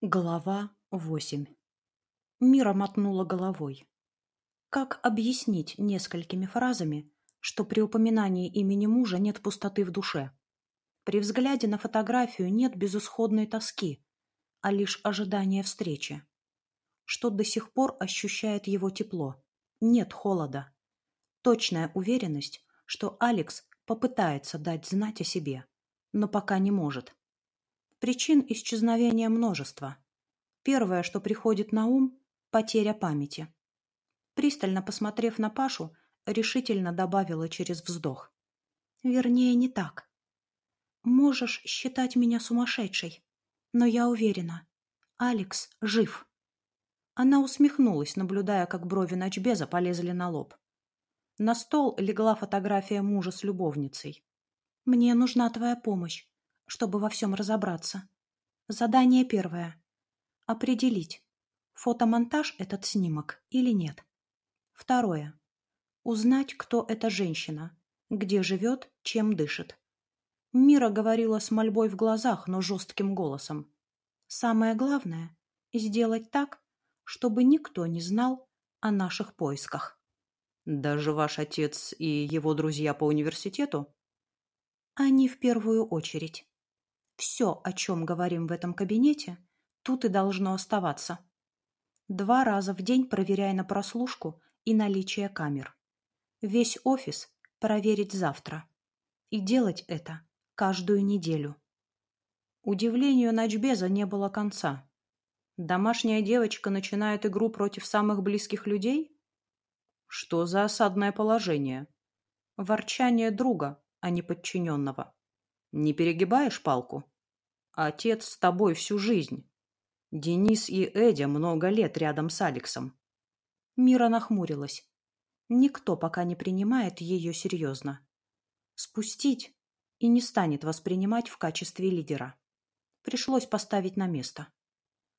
Глава восемь. Мира мотнула головой. Как объяснить несколькими фразами, что при упоминании имени мужа нет пустоты в душе? При взгляде на фотографию нет безысходной тоски, а лишь ожидание встречи. Что до сих пор ощущает его тепло. Нет холода. Точная уверенность, что Алекс попытается дать знать о себе, но пока не может. Причин исчезновения множество. Первое, что приходит на ум – потеря памяти. Пристально посмотрев на Пашу, решительно добавила через вздох. Вернее, не так. Можешь считать меня сумасшедшей, но я уверена, Алекс жив. Она усмехнулась, наблюдая, как брови ночбеза полезли на лоб. На стол легла фотография мужа с любовницей. «Мне нужна твоя помощь чтобы во всем разобраться. Задание первое. Определить, фотомонтаж этот снимок или нет. Второе. Узнать, кто эта женщина, где живет, чем дышит. Мира говорила с мольбой в глазах, но жестким голосом. Самое главное – сделать так, чтобы никто не знал о наших поисках. Даже ваш отец и его друзья по университету? Они в первую очередь. Все, о чем говорим в этом кабинете, тут и должно оставаться. Два раза в день проверяй на прослушку и наличие камер. Весь офис проверить завтра. И делать это каждую неделю. Удивлению Ночбеза не было конца. Домашняя девочка начинает игру против самых близких людей? Что за осадное положение? Ворчание друга, а не подчиненного. Не перегибаешь палку? Отец с тобой всю жизнь. Денис и Эдя много лет рядом с Алексом. Мира нахмурилась. Никто пока не принимает ее серьезно. Спустить и не станет воспринимать в качестве лидера. Пришлось поставить на место.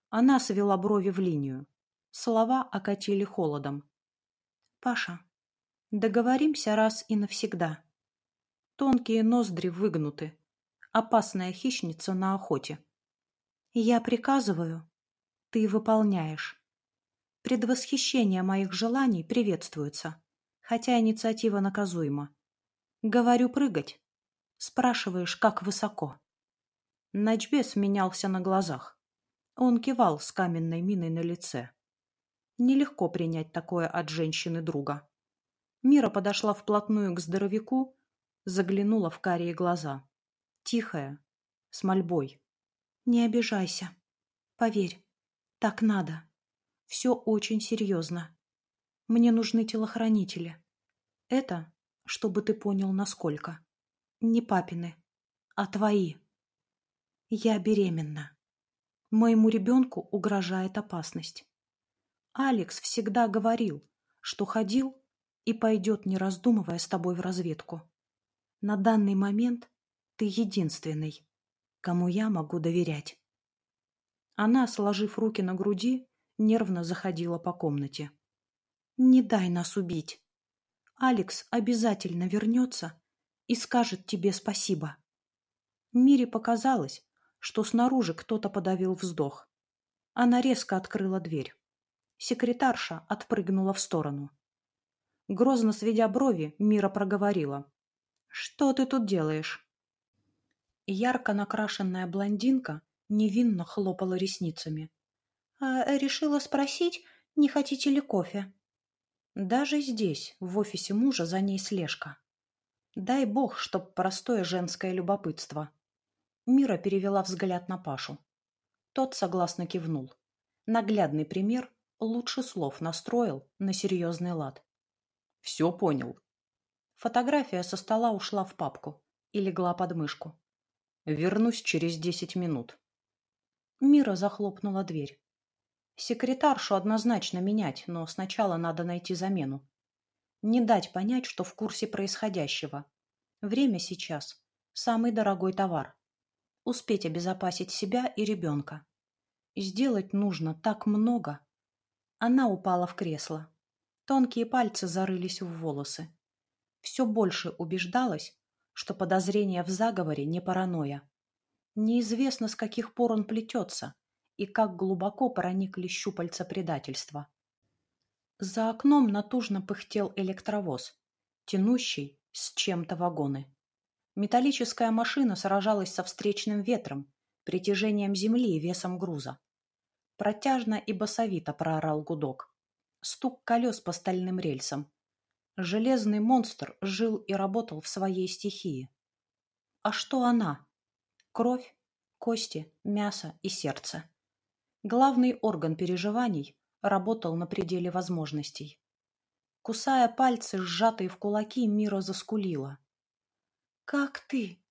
Она свела брови в линию. Слова окатили холодом. «Паша, договоримся раз и навсегда. Тонкие ноздри выгнуты, опасная хищница на охоте. Я приказываю, ты выполняешь. Предвосхищение моих желаний приветствуется, хотя инициатива наказуема. Говорю прыгать. Спрашиваешь, как высоко. Ночбес менялся на глазах. Он кивал с каменной миной на лице. Нелегко принять такое от женщины друга. Мира подошла вплотную к здоровяку, заглянула в карие глаза тихая, с мольбой. «Не обижайся. Поверь, так надо. Все очень серьезно. Мне нужны телохранители. Это, чтобы ты понял, насколько. Не папины, а твои. Я беременна. Моему ребенку угрожает опасность. Алекс всегда говорил, что ходил и пойдет, не раздумывая с тобой в разведку. На данный момент ты единственный, кому я могу доверять. Она, сложив руки на груди, нервно заходила по комнате. Не дай нас убить. Алекс обязательно вернется и скажет тебе спасибо. Мире показалось, что снаружи кто-то подавил вздох. Она резко открыла дверь. Секретарша отпрыгнула в сторону. Грозно сведя брови, Мира проговорила. «Что ты тут делаешь?» Ярко накрашенная блондинка невинно хлопала ресницами. «А решила спросить, не хотите ли кофе?» Даже здесь, в офисе мужа, за ней слежка. Дай бог, чтоб простое женское любопытство. Мира перевела взгляд на Пашу. Тот согласно кивнул. Наглядный пример лучше слов настроил на серьезный лад. Все понял. Фотография со стола ушла в папку и легла под мышку. Вернусь через десять минут. Мира захлопнула дверь. Секретаршу однозначно менять, но сначала надо найти замену. Не дать понять, что в курсе происходящего. Время сейчас – самый дорогой товар. Успеть обезопасить себя и ребенка. Сделать нужно так много. Она упала в кресло. Тонкие пальцы зарылись в волосы. Все больше убеждалась, что подозрение в заговоре не паранойя. Неизвестно, с каких пор он плетется, и как глубоко проникли щупальца предательства. За окном натужно пыхтел электровоз, тянущий с чем-то вагоны. Металлическая машина сражалась со встречным ветром, притяжением земли и весом груза. Протяжно и басовито проорал гудок. Стук колес по стальным рельсам. Железный монстр жил и работал в своей стихии. А что она? Кровь, кости, мясо и сердце. Главный орган переживаний работал на пределе возможностей. Кусая пальцы, сжатые в кулаки, Мира заскулила. «Как ты,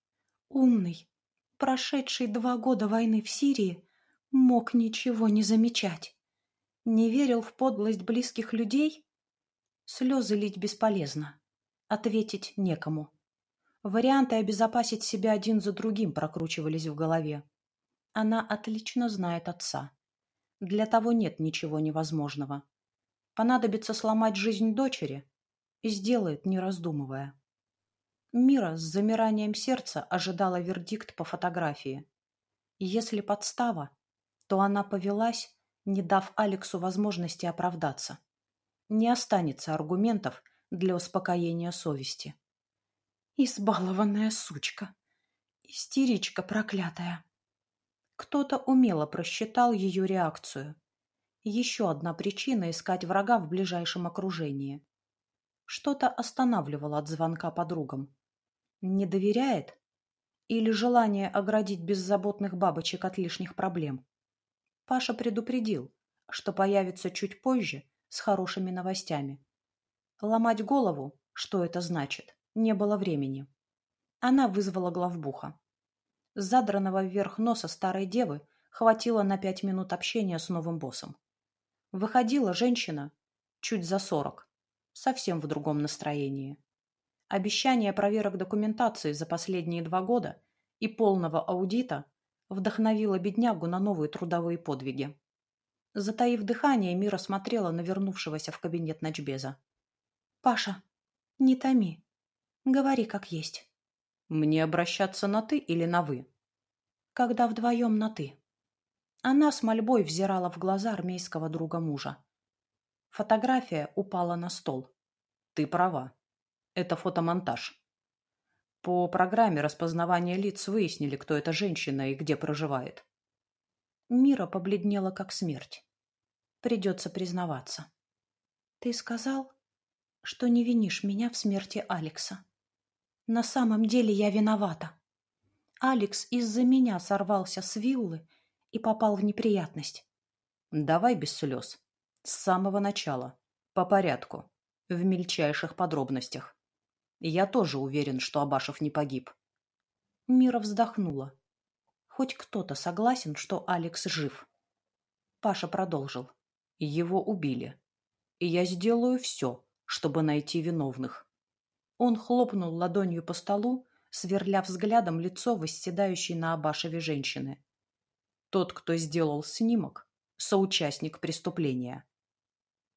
умный, прошедший два года войны в Сирии, мог ничего не замечать? Не верил в подлость близких людей? Слезы лить бесполезно. Ответить некому. Варианты обезопасить себя один за другим прокручивались в голове. Она отлично знает отца. Для того нет ничего невозможного. Понадобится сломать жизнь дочери и сделает, не раздумывая. Мира с замиранием сердца ожидала вердикт по фотографии. Если подстава, то она повелась, не дав Алексу возможности оправдаться. Не останется аргументов для успокоения совести. Избалованная сучка. Истеричка проклятая. Кто-то умело просчитал ее реакцию. Еще одна причина искать врага в ближайшем окружении. Что-то останавливало от звонка подругам. Не доверяет? Или желание оградить беззаботных бабочек от лишних проблем? Паша предупредил, что появится чуть позже с хорошими новостями. Ломать голову, что это значит, не было времени. Она вызвала главбуха. Задранного вверх носа старой девы хватило на пять минут общения с новым боссом. Выходила женщина чуть за сорок, совсем в другом настроении. Обещание проверок документации за последние два года и полного аудита вдохновило беднягу на новые трудовые подвиги. Затаив дыхание, Мира смотрела на вернувшегося в кабинет ночбеза. «Паша, не томи. Говори как есть». Мне обращаться на «ты» или на «вы»? Когда вдвоем на «ты». Она с мольбой взирала в глаза армейского друга мужа. Фотография упала на стол. Ты права. Это фотомонтаж. По программе распознавания лиц выяснили, кто эта женщина и где проживает. Мира побледнела, как смерть. Придется признаваться. Ты сказал, что не винишь меня в смерти Алекса. На самом деле я виновата. Алекс из-за меня сорвался с виллы и попал в неприятность. Давай без слез. С самого начала. По порядку. В мельчайших подробностях. Я тоже уверен, что Абашев не погиб. Мира вздохнула. Хоть кто-то согласен, что Алекс жив. Паша продолжил. Его убили. И я сделаю все, чтобы найти виновных. Он хлопнул ладонью по столу, сверля взглядом лицо восседающей на Абашеве женщины. Тот, кто сделал снимок, соучастник преступления.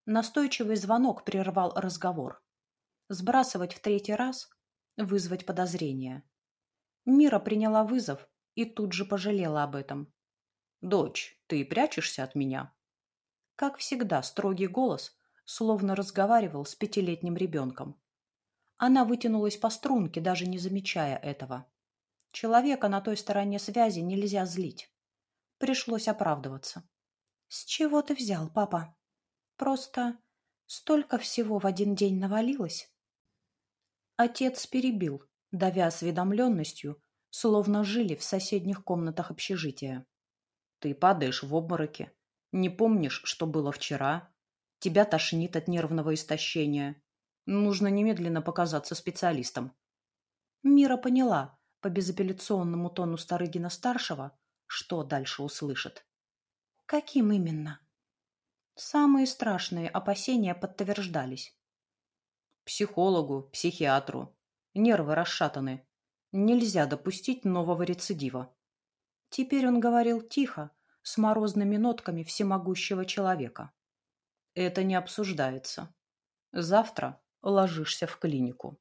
Настойчивый звонок прервал разговор. Сбрасывать в третий раз — вызвать подозрения. Мира приняла вызов и тут же пожалела об этом. «Дочь, ты прячешься от меня?» Как всегда, строгий голос словно разговаривал с пятилетним ребенком. Она вытянулась по струнке, даже не замечая этого. Человека на той стороне связи нельзя злить. Пришлось оправдываться. «С чего ты взял, папа? Просто столько всего в один день навалилось». Отец перебил, давя осведомленностью, словно жили в соседних комнатах общежития. «Ты падаешь в обмороке. Не помнишь, что было вчера? Тебя тошнит от нервного истощения. Нужно немедленно показаться специалистом. Мира поняла по безапелляционному тону Старыгина-старшего, что дальше услышит. Каким именно? Самые страшные опасения подтверждались. Психологу, психиатру. Нервы расшатаны. Нельзя допустить нового рецидива. Теперь он говорил тихо, с морозными нотками всемогущего человека. Это не обсуждается. Завтра ложишься в клинику.